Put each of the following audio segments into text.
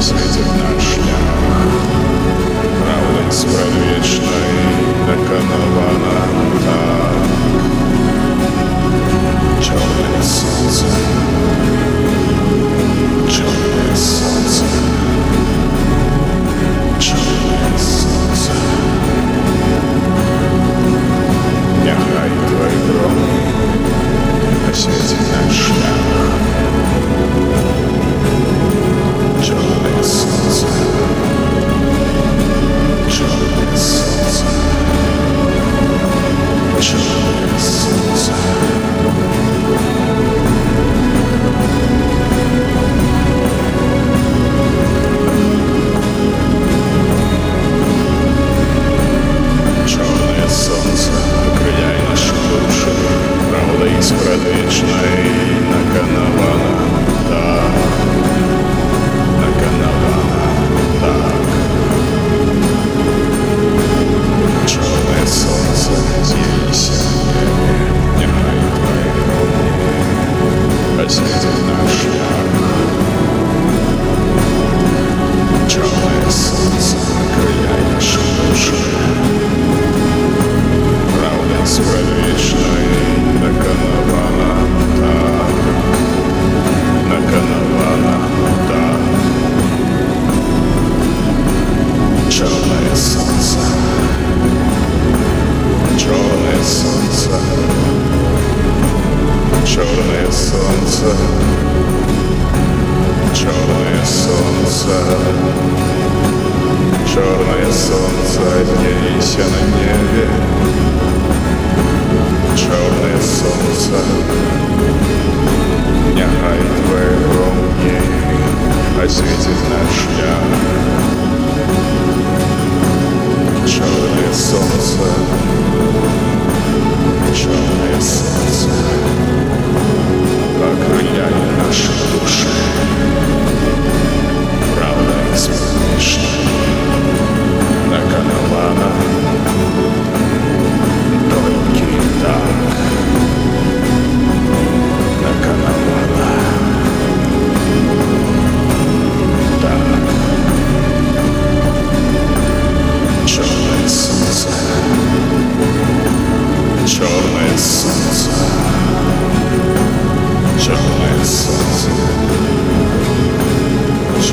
是的。солнце, черное солнце, черное солнце, днейся на небе, черное солнце, дня твоего мне осветит а наш дня. Черное солнце,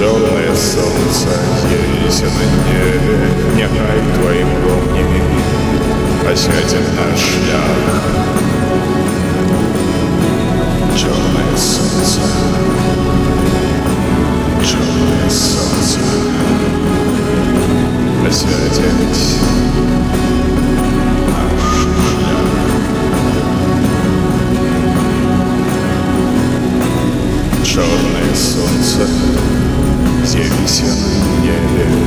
Отраженное солнце, явися на небе, Нехай твоим огнем осядет наш шлях. Черное солнце, черное солнце, осядет черное солнце все висят в небе.